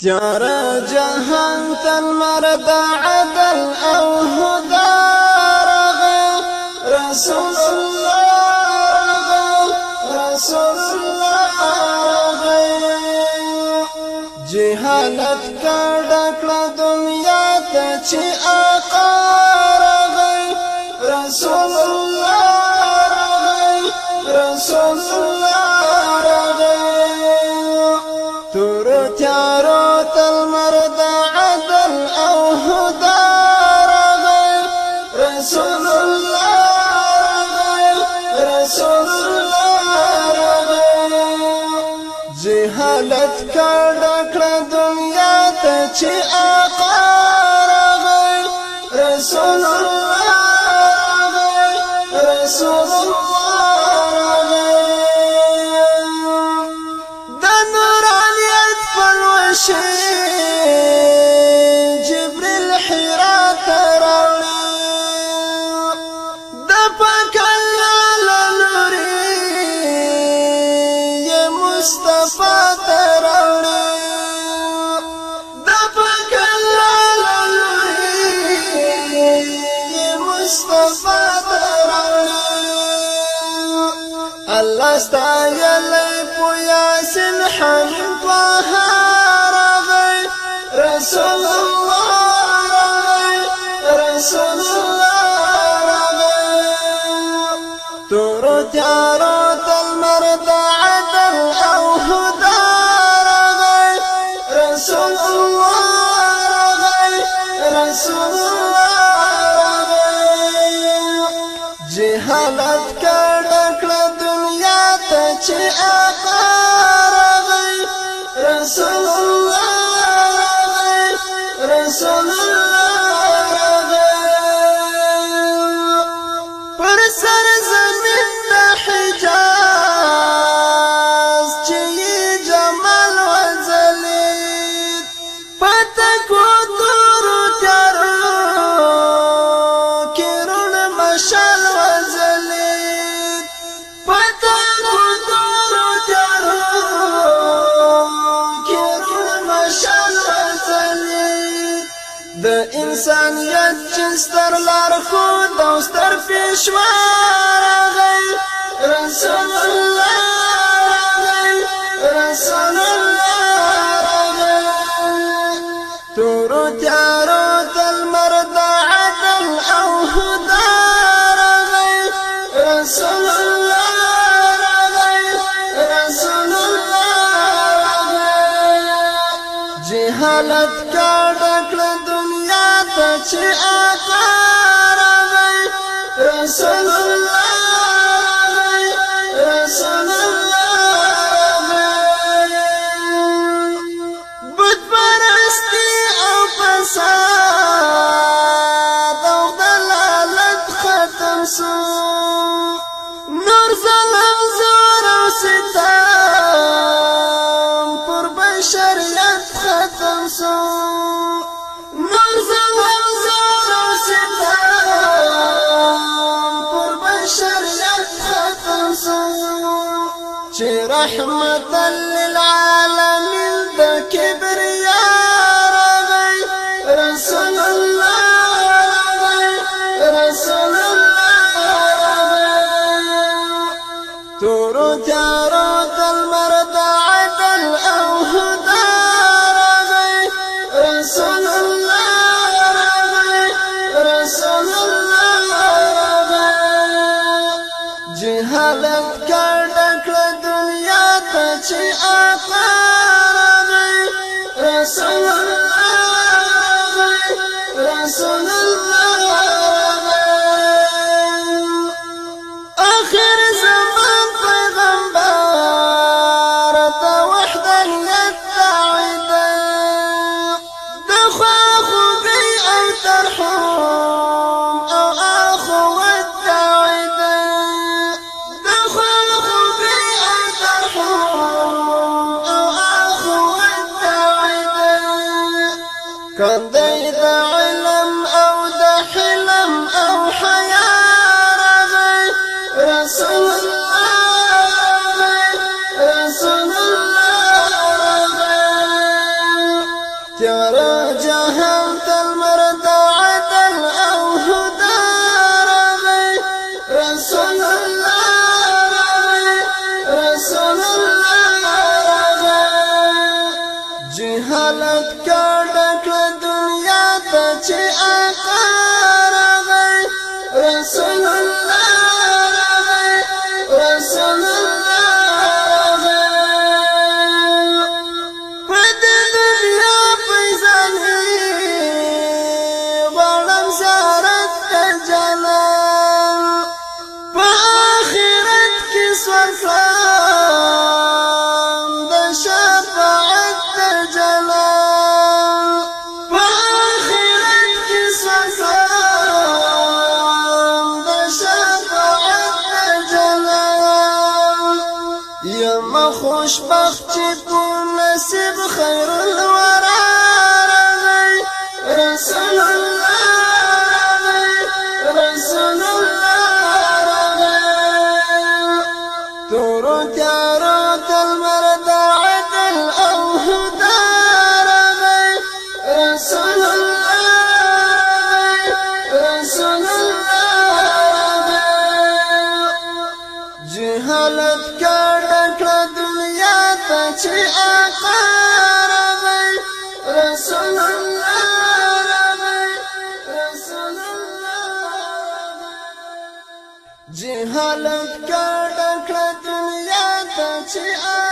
تیار جهان تل مرد عدل أو هدا رسول الله رسول الله جهالت کډکړه دنیا چې آقا رسول الله رسول الله آباد کړ کړ دنیا ته چې آقا راغی. رسول الله راغی رسول الله راغی. د نور علیت په لوشه رسول الله راغی رسول الله انسانیت چستر لار خود او ستر پیشوا راغی رسول الله جهالت کړه دنیا ته چې آقا راغی رسول الله چې رحمت للعالمین د کبریا راغی رسول الله راغی رسول الله. راغی تورو تیارو تل مرد عدل أو رسول الله راغی رسول الله کړه دنیا ته چې راغی رسول الله رسول الله آخر زمان پیغمبر ته وحدانیت داعیده. د خواخوږۍ أو ترحم. کندی د علم خوشبخت چې په نصیب خیر الورا. چې آقا ربي رسول الله ربي رسول الله جهالت کړه کړه دنیا ته چې آقا